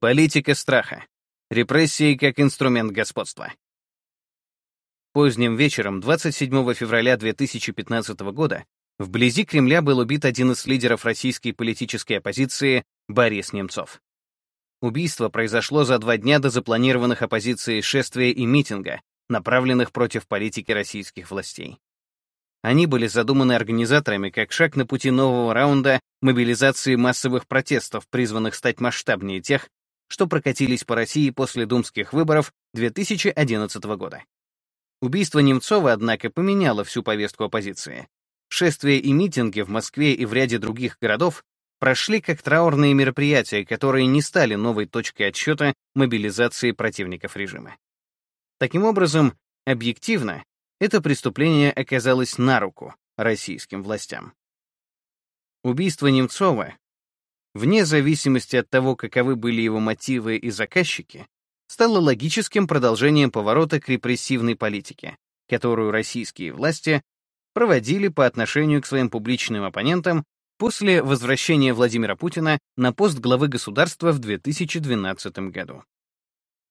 Политика страха. Репрессии как инструмент господства. Поздним вечером 27 февраля 2015 года вблизи Кремля был убит один из лидеров российской политической оппозиции Борис Немцов. Убийство произошло за два дня до запланированных оппозицией шествия и митинга, направленных против политики российских властей. Они были задуманы организаторами как шаг на пути нового раунда мобилизации массовых протестов, призванных стать масштабнее тех, что прокатились по России после думских выборов 2011 года. Убийство Немцова, однако, поменяло всю повестку оппозиции. Шествия и митинги в Москве и в ряде других городов прошли как траурные мероприятия, которые не стали новой точкой отсчета мобилизации противников режима. Таким образом, объективно, это преступление оказалось на руку российским властям. Убийство Немцова вне зависимости от того, каковы были его мотивы и заказчики, стало логическим продолжением поворота к репрессивной политике, которую российские власти проводили по отношению к своим публичным оппонентам после возвращения Владимира Путина на пост главы государства в 2012 году.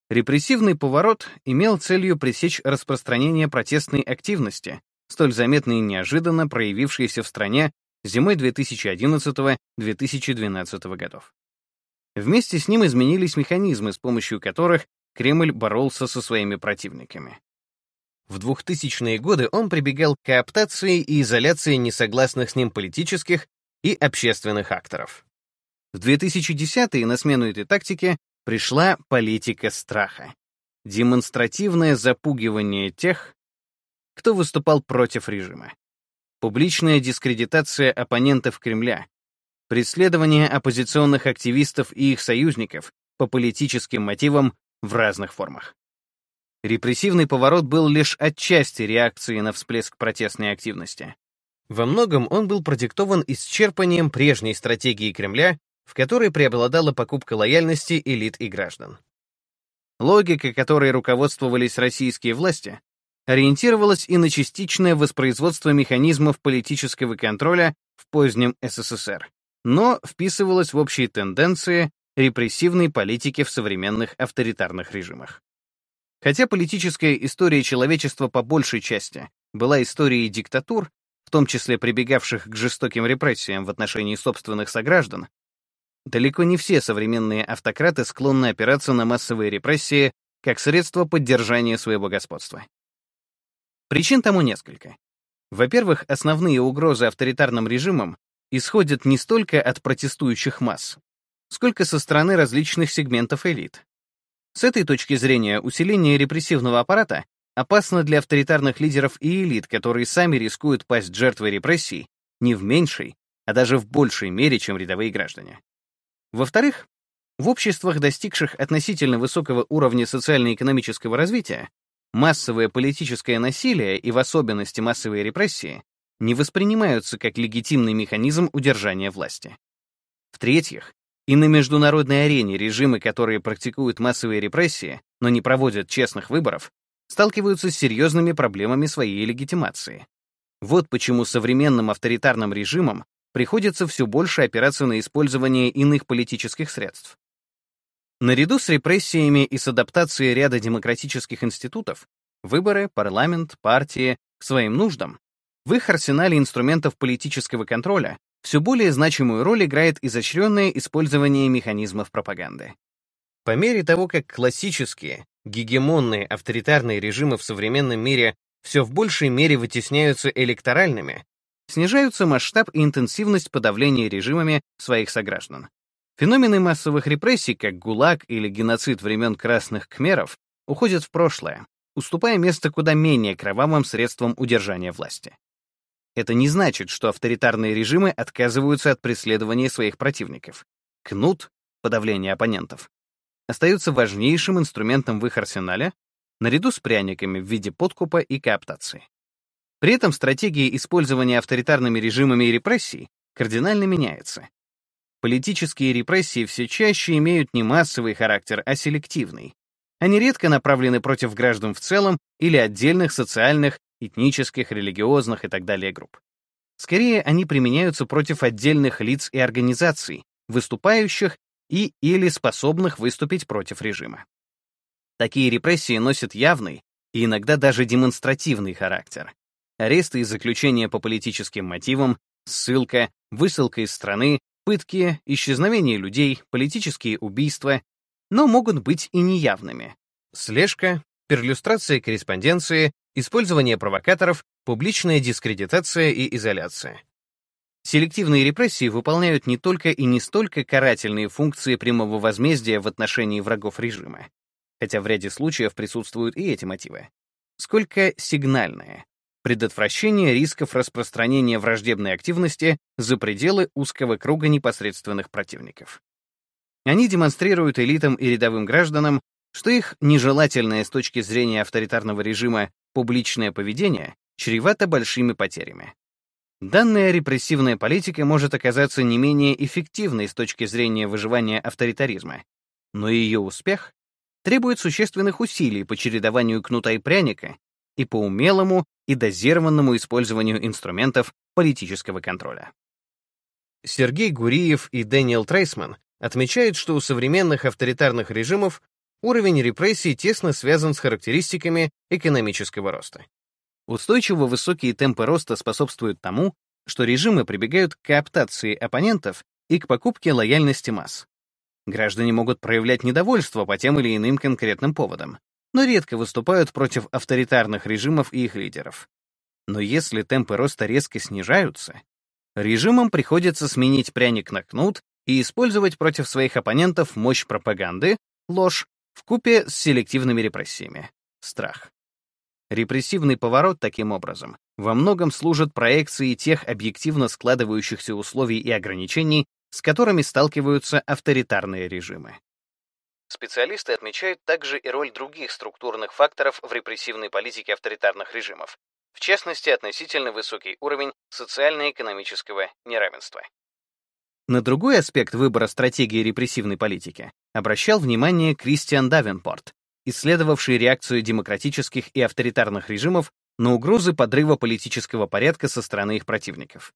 Репрессивный поворот имел целью пресечь распространение протестной активности, столь заметно и неожиданно проявившейся в стране зимой 2011-2012 годов. Вместе с ним изменились механизмы, с помощью которых Кремль боролся со своими противниками. В 2000-е годы он прибегал к кооптации и изоляции несогласных с ним политических и общественных акторов. В 2010-е на смену этой тактике пришла политика страха. Демонстративное запугивание тех, кто выступал против режима публичная дискредитация оппонентов Кремля, преследование оппозиционных активистов и их союзников по политическим мотивам в разных формах. Репрессивный поворот был лишь отчасти реакцией на всплеск протестной активности. Во многом он был продиктован исчерпанием прежней стратегии Кремля, в которой преобладала покупка лояльности элит и граждан. Логика, которой руководствовались российские власти, ориентировалась и на частичное воспроизводство механизмов политического контроля в позднем СССР, но вписывалась в общие тенденции репрессивной политики в современных авторитарных режимах. Хотя политическая история человечества по большей части была историей диктатур, в том числе прибегавших к жестоким репрессиям в отношении собственных сограждан, далеко не все современные автократы склонны опираться на массовые репрессии как средство поддержания своего господства. Причин тому несколько. Во-первых, основные угрозы авторитарным режимам исходят не столько от протестующих масс, сколько со стороны различных сегментов элит. С этой точки зрения усиление репрессивного аппарата опасно для авторитарных лидеров и элит, которые сами рискуют пасть жертвой репрессий не в меньшей, а даже в большей мере, чем рядовые граждане. Во-вторых, в обществах, достигших относительно высокого уровня социально-экономического развития, массовое политическое насилие и в особенности массовые репрессии не воспринимаются как легитимный механизм удержания власти. В-третьих, и на международной арене режимы, которые практикуют массовые репрессии, но не проводят честных выборов, сталкиваются с серьезными проблемами своей легитимации. Вот почему современным авторитарным режимам приходится все больше опираться на использование иных политических средств. Наряду с репрессиями и с адаптацией ряда демократических институтов, выборы, парламент, партии к своим нуждам, в их арсенале инструментов политического контроля все более значимую роль играет изощренное использование механизмов пропаганды. По мере того, как классические, гегемонные авторитарные режимы в современном мире все в большей мере вытесняются электоральными, снижаются масштаб и интенсивность подавления режимами своих сограждан. Феномены массовых репрессий, как ГУЛАГ или геноцид времен красных кхмеров, уходят в прошлое, уступая место куда менее кровавым средствам удержания власти. Это не значит, что авторитарные режимы отказываются от преследования своих противников. Кнут, подавление оппонентов, остается важнейшим инструментом в их арсенале, наряду с пряниками в виде подкупа и кооптации. При этом стратегия использования авторитарными режимами и репрессий кардинально меняется. Политические репрессии все чаще имеют не массовый характер, а селективный. Они редко направлены против граждан в целом или отдельных социальных, этнических, религиозных и так далее групп. Скорее, они применяются против отдельных лиц и организаций, выступающих и или способных выступить против режима. Такие репрессии носят явный и иногда даже демонстративный характер. Аресты и заключения по политическим мотивам, ссылка, высылка из страны, пытки, исчезновение людей, политические убийства, но могут быть и неявными. Слежка, перлюстрация корреспонденции, использование провокаторов, публичная дискредитация и изоляция. Селективные репрессии выполняют не только и не столько карательные функции прямого возмездия в отношении врагов режима, хотя в ряде случаев присутствуют и эти мотивы, сколько сигнальные, предотвращение рисков распространения враждебной активности за пределы узкого круга непосредственных противников. Они демонстрируют элитам и рядовым гражданам, что их нежелательное с точки зрения авторитарного режима публичное поведение чревато большими потерями. Данная репрессивная политика может оказаться не менее эффективной с точки зрения выживания авторитаризма, но ее успех требует существенных усилий по чередованию кнута и пряника и по умелому и дозированному использованию инструментов политического контроля. Сергей Гуриев и Дэниел Трейсман отмечают, что у современных авторитарных режимов уровень репрессий тесно связан с характеристиками экономического роста. Устойчиво высокие темпы роста способствуют тому, что режимы прибегают к кооптации оппонентов и к покупке лояльности масс. Граждане могут проявлять недовольство по тем или иным конкретным поводам, но редко выступают против авторитарных режимов и их лидеров. Но если темпы роста резко снижаются, режимам приходится сменить пряник на кнут и использовать против своих оппонентов мощь пропаганды, ложь, вкупе с селективными репрессиями, страх. Репрессивный поворот, таким образом, во многом служит проекцией тех объективно складывающихся условий и ограничений, с которыми сталкиваются авторитарные режимы. Специалисты отмечают также и роль других структурных факторов в репрессивной политике авторитарных режимов, в частности, относительно высокий уровень социально-экономического неравенства. На другой аспект выбора стратегии репрессивной политики обращал внимание Кристиан Давенпорт, исследовавший реакцию демократических и авторитарных режимов на угрозы подрыва политического порядка со стороны их противников.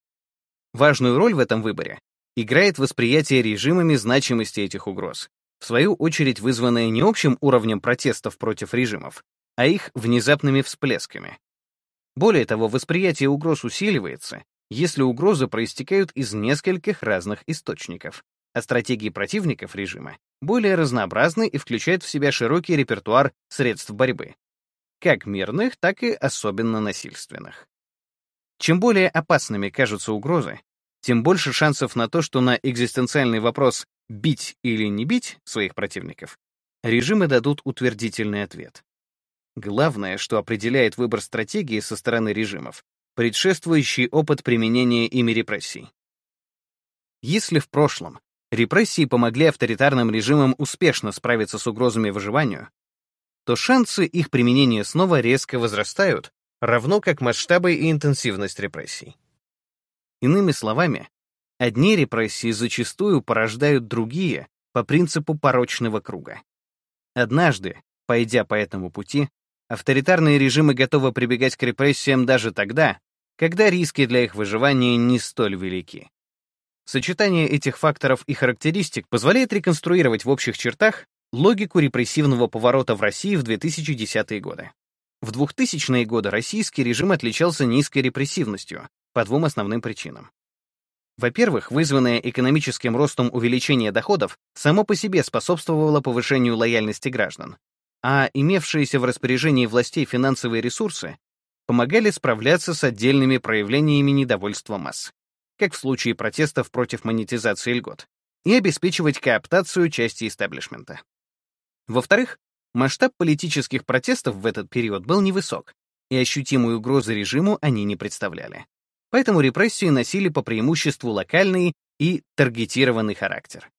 Важную роль в этом выборе играет восприятие режимами значимости этих угроз, в свою очередь вызванное не общим уровнем протестов против режимов, а их внезапными всплесками. Более того, восприятие угроз усиливается, если угрозы проистекают из нескольких разных источников, а стратегии противников режима более разнообразны и включают в себя широкий репертуар средств борьбы, как мирных, так и особенно насильственных. Чем более опасными кажутся угрозы, тем больше шансов на то, что на экзистенциальный вопрос «бить или не бить» своих противников режимы дадут утвердительный ответ. Главное, что определяет выбор стратегии со стороны режимов, предшествующий опыт применения ими репрессий. Если в прошлом репрессии помогли авторитарным режимам успешно справиться с угрозами выживанию, то шансы их применения снова резко возрастают, равно как масштабы и интенсивность репрессий. Иными словами, одни репрессии зачастую порождают другие по принципу порочного круга. Однажды, пойдя по этому пути, авторитарные режимы готовы прибегать к репрессиям даже тогда, когда риски для их выживания не столь велики. Сочетание этих факторов и характеристик позволяет реконструировать в общих чертах логику репрессивного поворота в России в 2010-е годы. В 2000-е годы российский режим отличался низкой репрессивностью по двум основным причинам. Во-первых, вызванное экономическим ростом увеличение доходов само по себе способствовало повышению лояльности граждан, а имевшиеся в распоряжении властей финансовые ресурсы помогали справляться с отдельными проявлениями недовольства масс как в случае протестов против монетизации льгот, и обеспечивать кооптацию части истеблишмента. Во-вторых, масштаб политических протестов в этот период был невысок, и ощутимую угрозу режиму они не представляли. Поэтому репрессии носили по преимуществу локальный и таргетированный характер.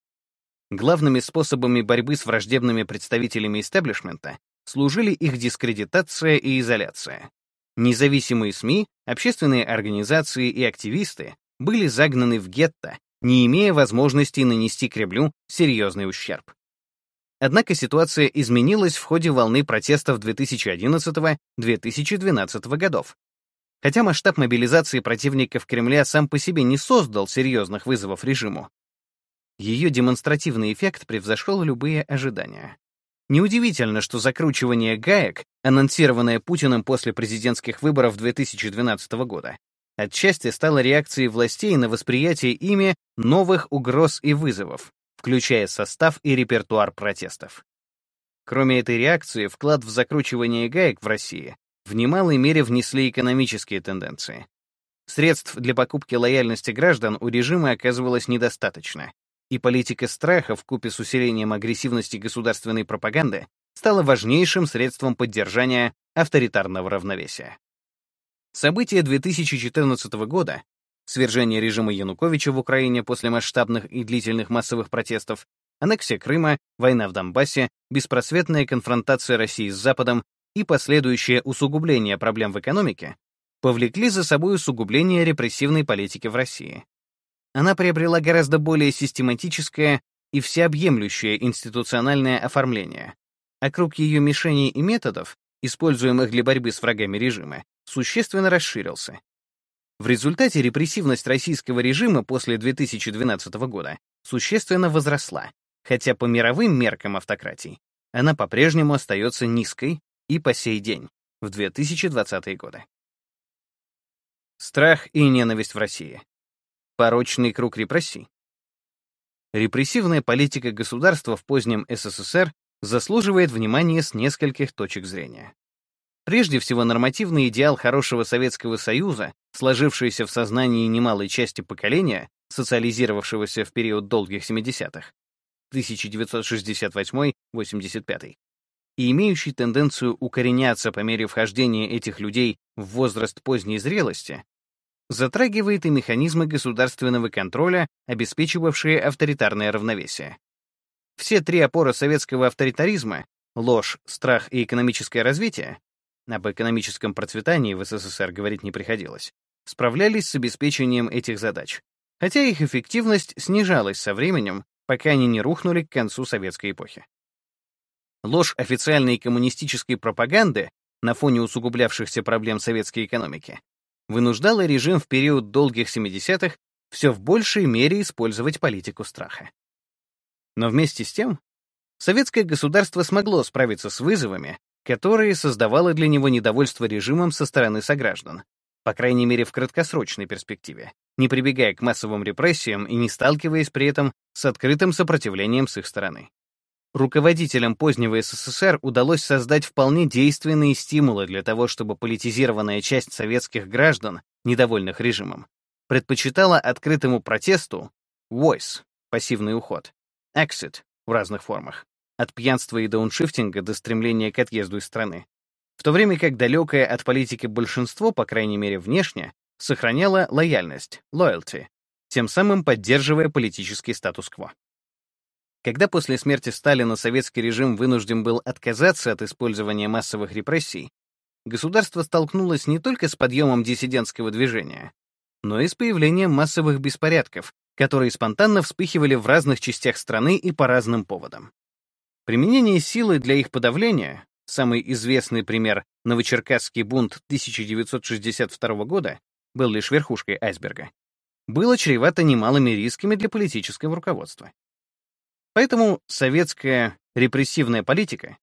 Главными способами борьбы с враждебными представителями истеблишмента служили их дискредитация и изоляция. Независимые СМИ, общественные организации и активисты были загнаны в гетто, не имея возможности нанести Кремлю серьезный ущерб. Однако ситуация изменилась в ходе волны протестов 2011-2012 годов. Хотя масштаб мобилизации противников Кремля сам по себе не создал серьезных вызовов режиму, Ее демонстративный эффект превзошел любые ожидания. Неудивительно, что закручивание гаек, анонсированное Путиным после президентских выборов 2012 года, отчасти стало реакцией властей на восприятие ими новых угроз и вызовов, включая состав и репертуар протестов. Кроме этой реакции, вклад в закручивание гаек в России в немалой мере внесли экономические тенденции. Средств для покупки лояльности граждан у режима оказывалось недостаточно, и политика страха вкупе с усилением агрессивности государственной пропаганды стала важнейшим средством поддержания авторитарного равновесия. События 2014 года, свержение режима Януковича в Украине после масштабных и длительных массовых протестов, аннексия Крыма, война в Донбассе, беспросветная конфронтация России с Западом и последующее усугубление проблем в экономике повлекли за собой усугубление репрессивной политики в России. Она приобрела гораздо более систематическое и всеобъемлющее институциональное оформление, а круг ее мишеней и методов, используемых для борьбы с врагами режима, существенно расширился. В результате репрессивность российского режима после 2012 года существенно возросла, хотя по мировым меркам автократий она по-прежнему остается низкой и по сей день, в 2020-е годы. Страх и ненависть в России. Порочный круг репрессий. Репрессивная политика государства в позднем СССР заслуживает внимания с нескольких точек зрения. Прежде всего, нормативный идеал хорошего Советского Союза, сложившийся в сознании немалой части поколения, социализировавшегося в период долгих 70-х, 1968-85, и имеющий тенденцию укореняться по мере вхождения этих людей в возраст поздней зрелости, затрагивает и механизмы государственного контроля, обеспечивавшие авторитарное равновесие. Все три опоры советского авторитаризма — ложь, страх и экономическое развитие — об экономическом процветании в СССР говорить не приходилось — справлялись с обеспечением этих задач, хотя их эффективность снижалась со временем, пока они не рухнули к концу советской эпохи. Ложь официальной коммунистической пропаганды на фоне усугублявшихся проблем советской экономики вынуждала режим в период долгих 70-х все в большей мере использовать политику страха. Но вместе с тем, советское государство смогло справиться с вызовами, которые создавало для него недовольство режимом со стороны сограждан, по крайней мере в краткосрочной перспективе, не прибегая к массовым репрессиям и не сталкиваясь при этом с открытым сопротивлением с их стороны. Руководителям позднего СССР удалось создать вполне действенные стимулы для того, чтобы политизированная часть советских граждан, недовольных режимом, предпочитала открытому протесту voice — пассивный уход, exit — в разных формах, от пьянства и дауншифтинга до стремления к отъезду из страны, в то время как далекое от политики большинство, по крайней мере внешне, сохраняло лояльность, loyalty, тем самым поддерживая политический статус-кво. Когда после смерти Сталина советский режим вынужден был отказаться от использования массовых репрессий, государство столкнулось не только с подъемом диссидентского движения, но и с появлением массовых беспорядков, которые спонтанно вспыхивали в разных частях страны и по разным поводам. Применение силы для их подавления, самый известный пример — Новочеркасский бунт 1962 года, был лишь верхушкой айсберга, было чревато немалыми рисками для политического руководства. Поэтому советская репрессивная политика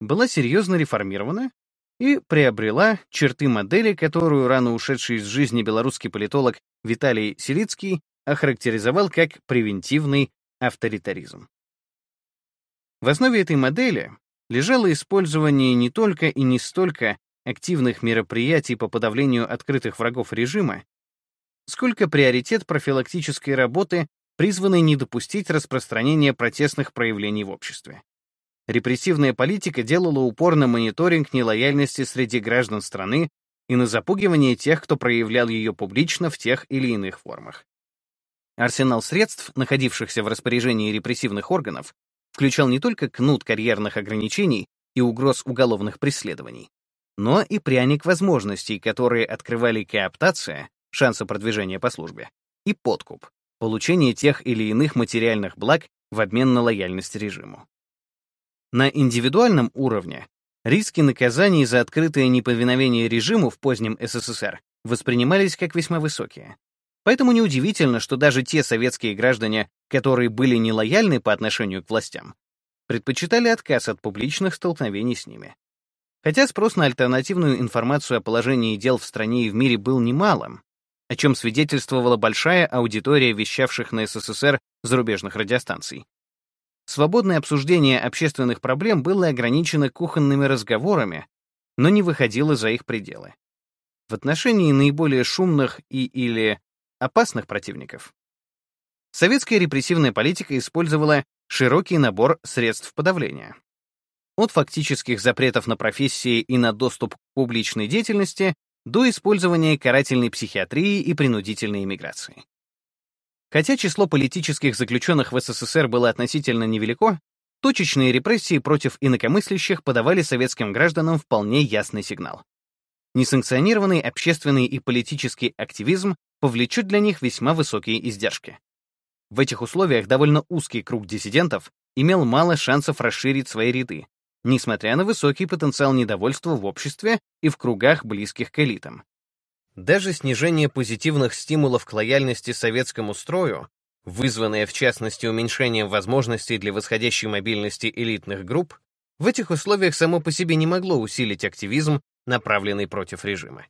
была серьезно реформирована и приобрела черты модели, которую рано ушедший из жизни белорусский политолог Виталий Селицкий охарактеризовал как превентивный авторитаризм. В основе этой модели лежало использование не только и не столько активных мероприятий по подавлению открытых врагов режима, сколько приоритет профилактической работы призванный не допустить распространения протестных проявлений в обществе. Репрессивная политика делала упор на мониторинг нелояльности среди граждан страны и на запугивание тех, кто проявлял ее публично в тех или иных формах. Арсенал средств, находившихся в распоряжении репрессивных органов, включал не только кнут карьерных ограничений и угроз уголовных преследований, но и пряник возможностей, которые открывали кооптация, шансы продвижения по службе, и подкуп, получение тех или иных материальных благ в обмен на лояльность режиму. На индивидуальном уровне риски наказаний за открытое неповиновение режиму в позднем СССР воспринимались как весьма высокие. Поэтому неудивительно, что даже те советские граждане, которые были нелояльны по отношению к властям, предпочитали отказ от публичных столкновений с ними. Хотя спрос на альтернативную информацию о положении дел в стране и в мире был немалым, о чем свидетельствовала большая аудитория вещавших на СССР зарубежных радиостанций. Свободное обсуждение общественных проблем было ограничено кухонными разговорами, но не выходило за их пределы. В отношении наиболее шумных и или опасных противников советская репрессивная политика использовала широкий набор средств подавления. От фактических запретов на профессии и на доступ к публичной деятельности до использования карательной психиатрии и принудительной иммиграции. Хотя число политических заключенных в СССР было относительно невелико, точечные репрессии против инакомыслящих подавали советским гражданам вполне ясный сигнал. Несанкционированный общественный и политический активизм повлечет для них весьма высокие издержки. В этих условиях довольно узкий круг диссидентов имел мало шансов расширить свои ряды, несмотря на высокий потенциал недовольства в обществе и в кругах, близких к элитам. Даже снижение позитивных стимулов к лояльности советскому строю, вызванное в частности уменьшением возможностей для восходящей мобильности элитных групп, в этих условиях само по себе не могло усилить активизм, направленный против режима.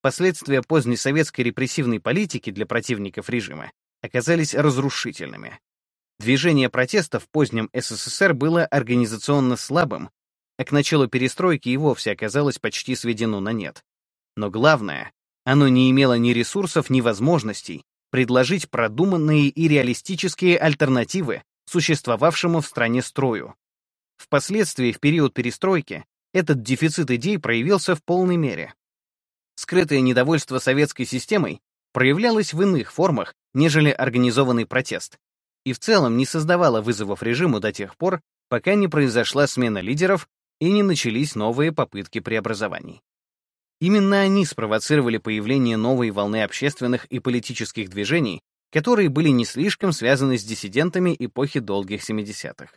Последствия поздней советской репрессивной политики для противников режима оказались разрушительными. Движение протеста в позднем СССР было организационно слабым, а к началу перестройки и вовсе оказалось почти сведено на нет. Но главное, оно не имело ни ресурсов, ни возможностей предложить продуманные и реалистические альтернативы существовавшему в стране строю. Впоследствии, в период перестройки, этот дефицит идей проявился в полной мере. Скрытое недовольство советской системой проявлялось в иных формах, нежели организованный протест, и в целом не создавала вызовов режиму до тех пор, пока не произошла смена лидеров и не начались новые попытки преобразований. Именно они спровоцировали появление новой волны общественных и политических движений, которые были не слишком связаны с диссидентами эпохи долгих 70-х.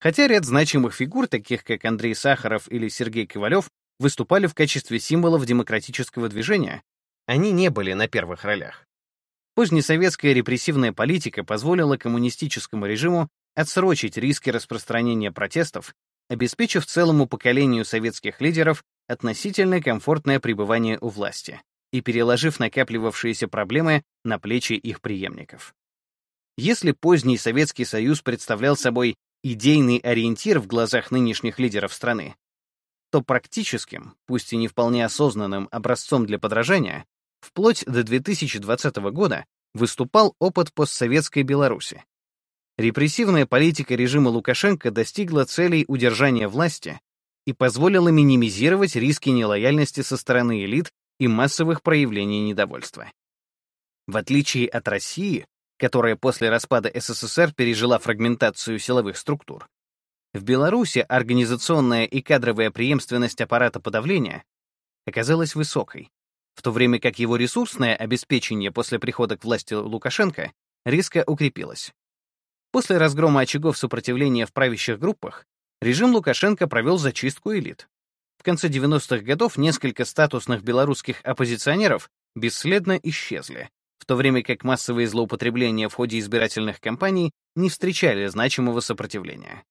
Хотя ряд значимых фигур, таких как Андрей Сахаров или Сергей Ковалев, выступали в качестве символов демократического движения, они не были на первых ролях. Позднесоветская репрессивная политика позволила коммунистическому режиму отсрочить риски распространения протестов, обеспечив целому поколению советских лидеров относительно комфортное пребывание у власти и переложив накапливавшиеся проблемы на плечи их преемников. Если поздний Советский Союз представлял собой идейный ориентир в глазах нынешних лидеров страны, то практическим, пусть и не вполне осознанным образцом для подражания вплоть до 2020 года выступал опыт постсоветской Беларуси. Репрессивная политика режима Лукашенко достигла целей удержания власти и позволила минимизировать риски нелояльности со стороны элит и массовых проявлений недовольства. В отличие от России, которая после распада СССР пережила фрагментацию силовых структур, в Беларуси организационная и кадровая преемственность аппарата подавления оказалась высокой, в то время как его ресурсное обеспечение после прихода к власти Лукашенко резко укрепилось. После разгрома очагов сопротивления в правящих группах режим Лукашенко провел зачистку элит. В конце 90-х годов несколько статусных белорусских оппозиционеров бесследно исчезли, в то время как массовые злоупотребления в ходе избирательных кампаний не встречали значимого сопротивления.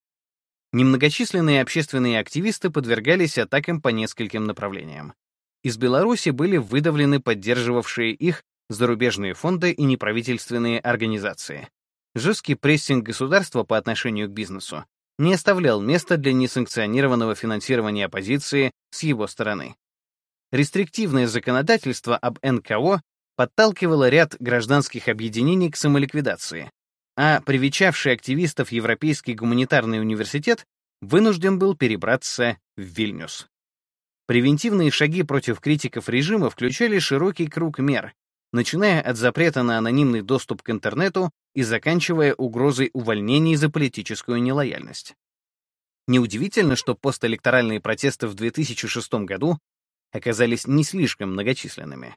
Немногочисленные общественные активисты подвергались атакам по нескольким направлениям. Из Беларуси были выдавлены поддерживавшие их зарубежные фонды и неправительственные организации. Жесткий прессинг государства по отношению к бизнесу не оставлял места для несанкционированного финансирования оппозиции с его стороны. Рестриктивное законодательство об НКО подталкивало ряд гражданских объединений к самоликвидации, а привечавший активистов Европейский гуманитарный университет вынужден был перебраться в Вильнюс. Превентивные шаги против критиков режима включали широкий круг мер, начиная от запрета на анонимный доступ к интернету и заканчивая угрозой увольнений за политическую нелояльность. Неудивительно, что постэлекторальные протесты в 2006 году оказались не слишком многочисленными.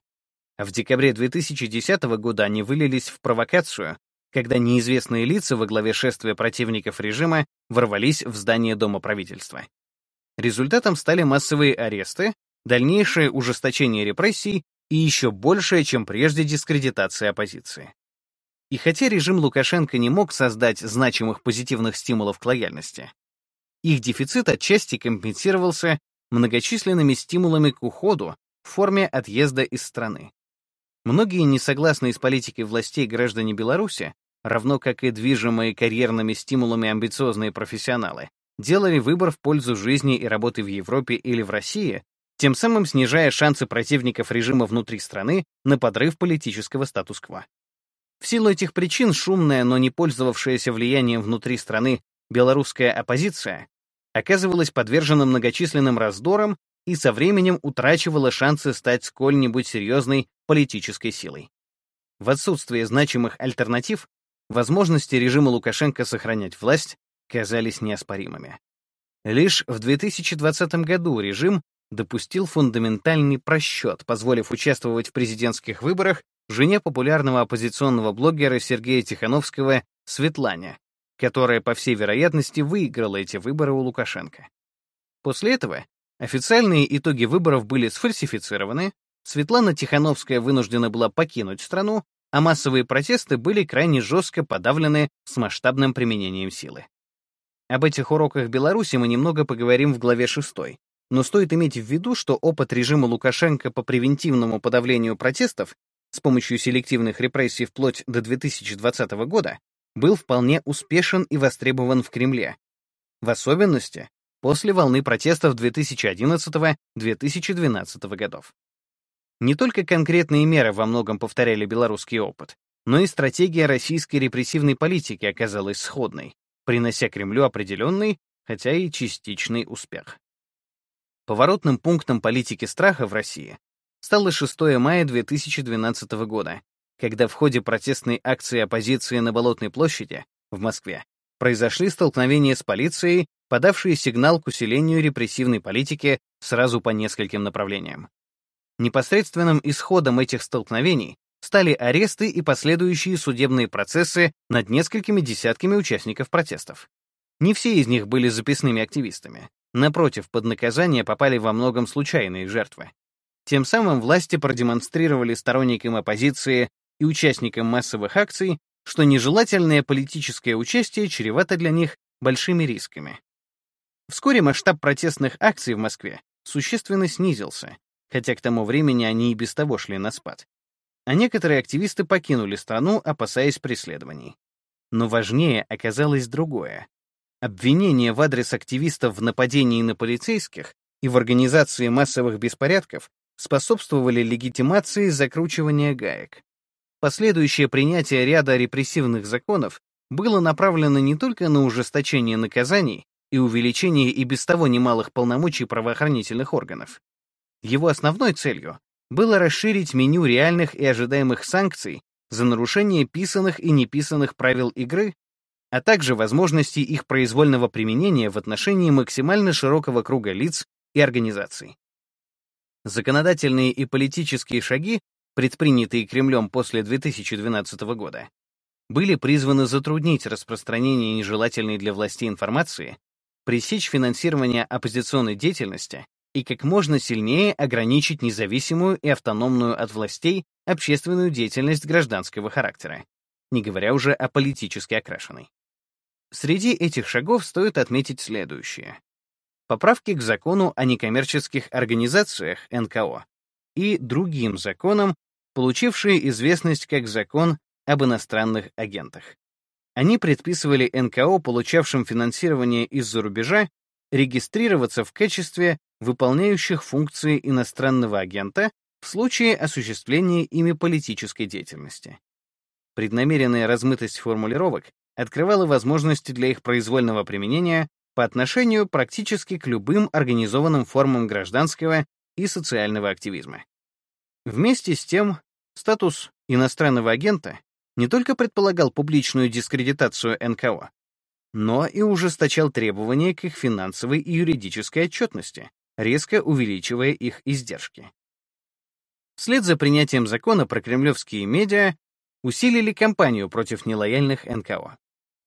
В декабре 2010 года они вылились в провокацию, когда неизвестные лица во главе шествия противников режима ворвались в здание Дома правительства. Результатом стали массовые аресты, дальнейшее ужесточение репрессий и еще большая, чем прежде, дискредитация оппозиции. И хотя режим Лукашенко не мог создать значимых позитивных стимулов к лояльности, их дефицит отчасти компенсировался многочисленными стимулами к уходу в форме отъезда из страны. Многие несогласные с политикой властей граждане Беларуси, равно как и движимые карьерными стимулами амбициозные профессионалы, делали выбор в пользу жизни и работы в Европе или в России, тем самым снижая шансы противников режима внутри страны на подрыв политического статус-кво. В силу этих причин шумная, но не пользовавшаяся влиянием внутри страны белорусская оппозиция оказывалась подвержена многочисленным раздорам и со временем утрачивала шансы стать сколь-нибудь серьезной политической силой. В отсутствие значимых альтернатив, возможности режима Лукашенко сохранять власть казались неоспоримыми. Лишь в 2020 году режим допустил фундаментальный просчет, позволив участвовать в президентских выборах жене популярного оппозиционного блогера Сергея Тихановского Светлане, которая, по всей вероятности, выиграла эти выборы у Лукашенко. После этого официальные итоги выборов были сфальсифицированы, Светлана Тихановская вынуждена была покинуть страну, а массовые протесты были крайне жестко подавлены с масштабным применением силы. Об этих уроках Беларуси мы немного поговорим в главе 6, но стоит иметь в виду, что опыт режима Лукашенко по превентивному подавлению протестов с помощью селективных репрессий вплоть до 2020 года был вполне успешен и востребован в Кремле, в особенности после волны протестов 2011-2012 годов. Не только конкретные меры во многом повторяли белорусский опыт, но и стратегия российской репрессивной политики оказалась сходной, принося Кремлю определенный, хотя и частичный успех. Поворотным пунктом политики страха в России стало 6 мая 2012 года, когда в ходе протестной акции оппозиции на Болотной площади в Москве произошли столкновения с полицией, подавшие сигнал к усилению репрессивной политики сразу по нескольким направлениям. Непосредственным исходом этих столкновений стали аресты и последующие судебные процессы над несколькими десятками участников протестов. Не все из них были записными активистами. Напротив, под наказание попали во многом случайные жертвы. Тем самым власти продемонстрировали сторонникам оппозиции и участникам массовых акций, что нежелательное политическое участие чревато для них большими рисками. Вскоре масштаб протестных акций в Москве существенно снизился, хотя к тому времени они и без того шли на спад. А некоторые активисты покинули страну, опасаясь преследований. Но важнее оказалось другое. Обвинения в адрес активистов в нападении на полицейских и в организации массовых беспорядков способствовали легитимации закручивания гаек. Последующее принятие ряда репрессивных законов было направлено не только на ужесточение наказаний и увеличение и без того немалых полномочий правоохранительных органов. Его основной целью было расширить меню реальных и ожидаемых санкций за нарушение писанных и неписанных правил игры, а также возможности их произвольного применения в отношении максимально широкого круга лиц и организаций. Законодательные и политические шаги, предпринятые Кремлем после 2012 года, были призваны затруднить распространение нежелательной для властей информации, пресечь финансирование оппозиционной деятельности и как можно сильнее ограничить независимую и автономную от властей общественную деятельность гражданского характера, не говоря уже о политически окрашенной. Среди этих шагов стоит отметить следующее поправки к закону о некоммерческих организациях НКО и другим законам, получившие известность как закон об иностранных агентах. Они предписывали НКО, получавшим финансирование из-за рубежа, регистрироваться в качестве выполняющих функции иностранного агента в случае осуществления ими политической деятельности. Преднамеренная размытость формулировок открывала возможности для их произвольного применения по отношению практически к любым организованным формам гражданского и социального активизма. Вместе с тем, статус иностранного агента не только предполагал публичную дискредитацию НКО, но и ужесточал требования к их финансовой и юридической отчетности, резко увеличивая их издержки. Вслед за принятием закона про кремлевские медиа усилили кампанию против нелояльных НКО.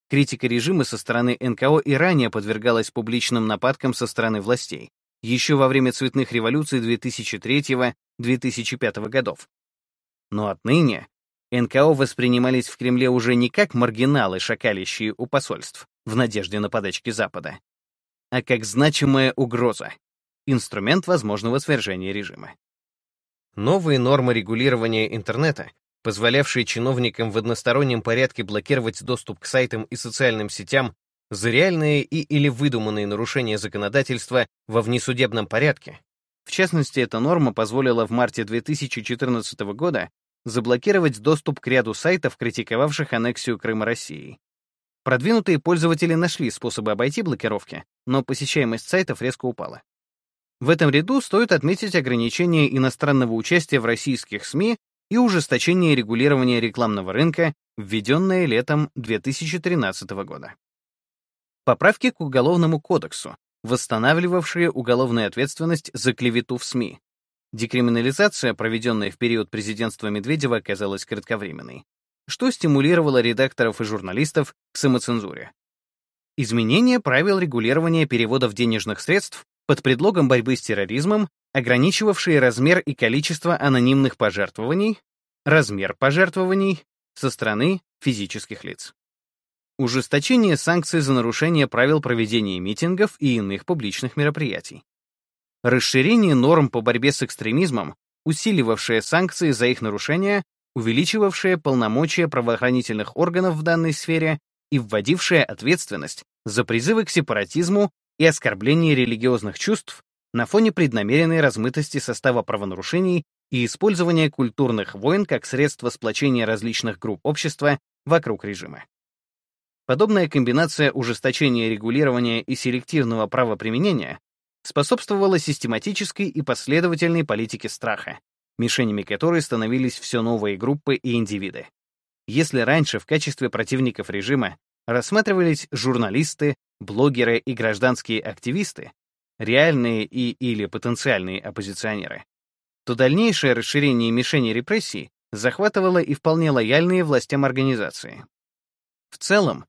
Критика режима со стороны НКО и ранее подвергалась публичным нападкам со стороны властей. Еще во время цветных революций 2005 годов. Но отныне НКО воспринимались в Кремле уже не как маргиналы, шакалищие у посольств, в надежде на подачки Запада, а как значимая угроза, инструмент возможного свержения режима. Новые нормы регулирования интернета, позволявшие чиновникам в одностороннем порядке блокировать доступ к сайтам и социальным сетям за реальные и или выдуманные нарушения законодательства во внесудебном порядке. В частности, эта норма позволила в марте 2014 года заблокировать доступ к ряду сайтов, критиковавших аннексию Крыма России. Продвинутые пользователи нашли способы обойти блокировки, но посещаемость сайтов резко упала. В этом ряду стоит отметить ограничение иностранного участия в российских СМИ и ужесточение регулирования рекламного рынка, введенное летом 2013 года. Поправки к Уголовному кодексу, восстанавливавшие уголовную ответственность за клевету в СМИ, Декриминализация, проведенная в период президентства Медведева, оказалась кратковременной, что стимулировало редакторов и журналистов к самоцензуре. Изменение правил регулирования переводов денежных средств под предлогом борьбы с терроризмом, ограничивавшие размер и количество анонимных пожертвований, размер пожертвований со стороны физических лиц. Ужесточение санкций за нарушение правил проведения митингов и иных публичных мероприятий расширение норм по борьбе с экстремизмом, усиливавшее санкции за их нарушение, увеличивавшее полномочия правоохранительных органов в данной сфере и вводившее ответственность за призывы к сепаратизму и оскорбление религиозных чувств на фоне преднамеренной размытости состава правонарушений и использования культурных войн как средство сплочения различных групп общества вокруг режима. Подобная комбинация ужесточения регулирования и селективного правоприменения способствовала систематической и последовательной политике страха, мишенями которой становились все новые группы и индивиды. Если раньше в качестве противников режима рассматривались журналисты, блогеры и гражданские активисты, реальные и или потенциальные оппозиционеры, то дальнейшее расширение мишени репрессий захватывало и вполне лояльные властям организации. В целом,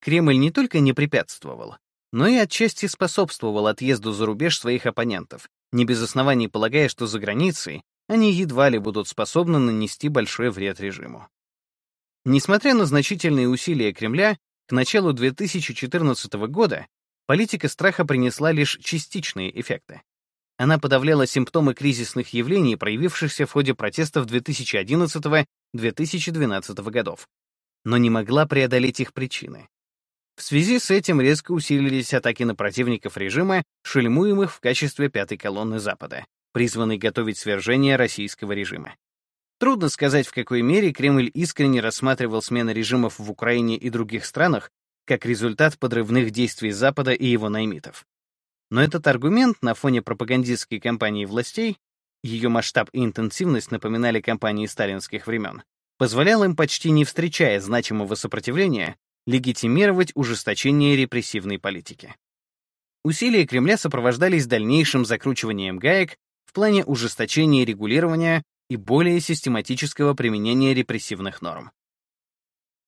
Кремль не только не препятствовал, но и отчасти способствовал отъезду за рубеж своих оппонентов, не без оснований полагая, что за границей они едва ли будут способны нанести большой вред режиму. Несмотря на значительные усилия Кремля, к началу 2014 года политика страха принесла лишь частичные эффекты. Она подавляла симптомы кризисных явлений, проявившихся в ходе протестов 2011-2012 годов, но не могла преодолеть их причины. В связи с этим резко усилились атаки на противников режима, шельмуемых в качестве пятой колонны Запада, призванной готовить свержение российского режима. Трудно сказать, в какой мере Кремль искренне рассматривал смены режимов в Украине и других странах как результат подрывных действий Запада и его наймитов. Но этот аргумент на фоне пропагандистской кампании властей, ее масштаб и интенсивность напоминали кампании сталинских времен, позволял им, почти не встречая значимого сопротивления, легитимировать ужесточение репрессивной политики. Усилия Кремля сопровождались дальнейшим закручиванием гаек в плане ужесточения регулирования и более систематического применения репрессивных норм.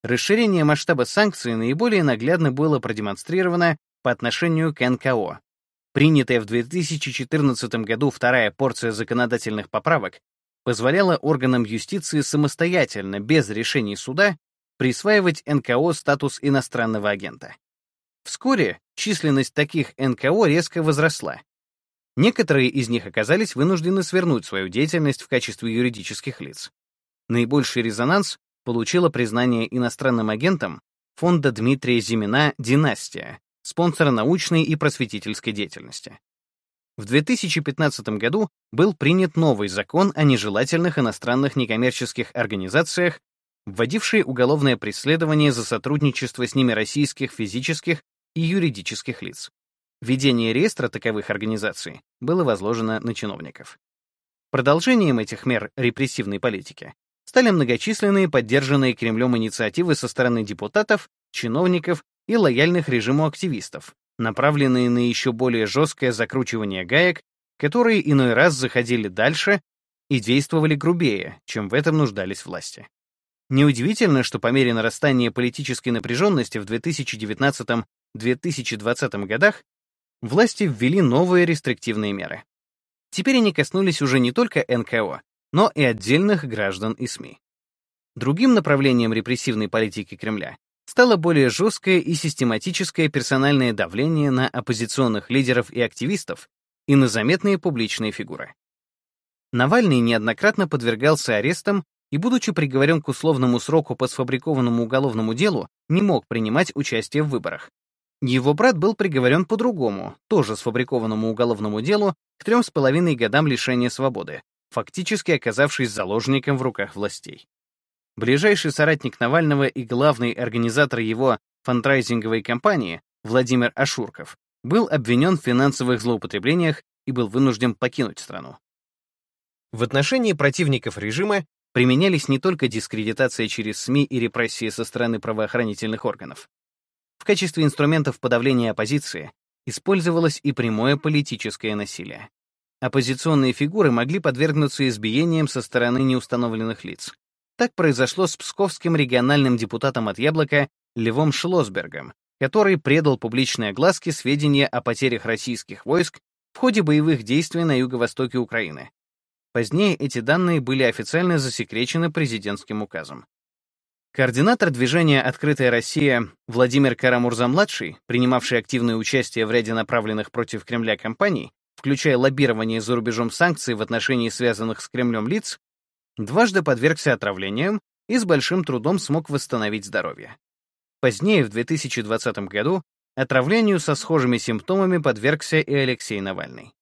Расширение масштаба санкций наиболее наглядно было продемонстрировано по отношению к НКО. Принятая в 2014 году вторая порция законодательных поправок позволяла органам юстиции самостоятельно, без решений суда, присваивать НКО статус иностранного агента. Вскоре численность таких НКО резко возросла. Некоторые из них оказались вынуждены свернуть свою деятельность в качестве юридических лиц. Наибольший резонанс получило признание иностранным агентом фонда Дмитрия Зимина «Династия», спонсора научной и просветительской деятельности. В 2015 году был принят новый закон о нежелательных иностранных некоммерческих организациях вводившие уголовное преследование за сотрудничество с ними российских физических и юридических лиц. Ведение реестра таковых организаций было возложено на чиновников. Продолжением этих мер репрессивной политики стали многочисленные поддержанные Кремлем инициативы со стороны депутатов, чиновников и лояльных режиму активистов, направленные на еще более жесткое закручивание гаек, которые иной раз заходили дальше и действовали грубее, чем в этом нуждались власти. Неудивительно, что по мере нарастания политической напряженности в 2019-2020 годах власти ввели новые рестриктивные меры. Теперь они коснулись уже не только НКО, но и отдельных граждан и СМИ. Другим направлением репрессивной политики Кремля стало более жесткое и систематическое персональное давление на оппозиционных лидеров и активистов и на заметные публичные фигуры. Навальный неоднократно подвергался арестам и, будучи приговорен к условному сроку по сфабрикованному уголовному делу, не мог принимать участие в выборах. Его брат был приговорен по другому, тоже сфабрикованному уголовному делу, к трем с половиной годам лишения свободы, фактически оказавшись заложником в руках властей. Ближайший соратник Навального и главный организатор его фандрайзинговой кампании, Владимир Ашурков, был обвинен в финансовых злоупотреблениях и был вынужден покинуть страну. В отношении противников режима применялись не только дискредитация через СМИ и репрессии со стороны правоохранительных органов. В качестве инструментов подавления оппозиции использовалось и прямое политическое насилие. Оппозиционные фигуры могли подвергнуться избиениям со стороны неустановленных лиц. Так произошло с псковским региональным депутатом от «Яблока» Левом Шлосбергом, который предал публичной огласке сведения о потерях российских войск в ходе боевых действий на юго-востоке Украины. Позднее эти данные были официально засекречены президентским указом. Координатор движения «Открытая Россия» Владимир Карамурза-младший, принимавший активное участие в ряде направленных против Кремля кампаний, включая лоббирование за рубежом санкций в отношении связанных с Кремлем лиц, дважды подвергся отравлениям и с большим трудом смог восстановить здоровье. Позднее, в 2020 году, отравлению со схожими симптомами подвергся и Алексей Навальный.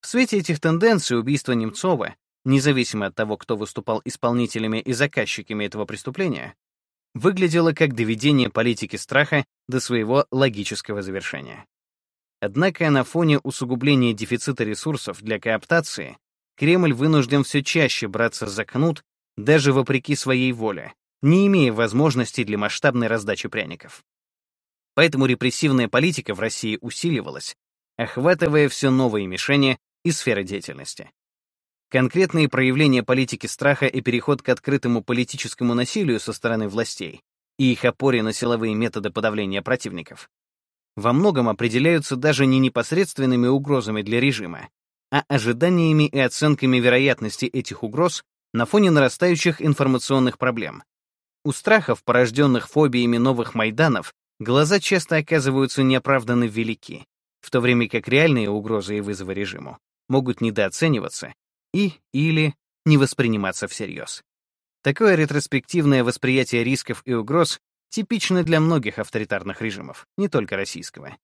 В свете этих тенденций убийство Немцова, независимо от того, кто выступал исполнителями и заказчиками этого преступления, выглядело как доведение политики страха до своего логического завершения. Однако на фоне усугубления дефицита ресурсов для кооптации Кремль вынужден все чаще браться за кнут, даже вопреки своей воле, не имея возможности для масштабной раздачи пряников. Поэтому репрессивная политика в России усиливалась, охватывая все новые мишени и сферы деятельности. Конкретные проявления политики страха и переход к открытому политическому насилию со стороны властей и их опоре на силовые методы подавления противников во многом определяются даже не непосредственными угрозами для режима, а ожиданиями и оценками вероятности этих угроз на фоне нарастающих информационных проблем. У страхов, порожденных фобиями новых Майданов, глаза часто оказываются неоправданно велики, в то время как реальные угрозы и вызовы режиму могут недооцениваться и или не восприниматься всерьез. Такое ретроспективное восприятие рисков и угроз типично для многих авторитарных режимов, не только российского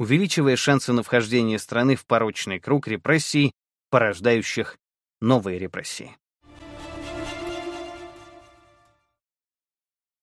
увеличивая шансы на вхождение страны в порочный круг репрессий, порождающих новые репрессии.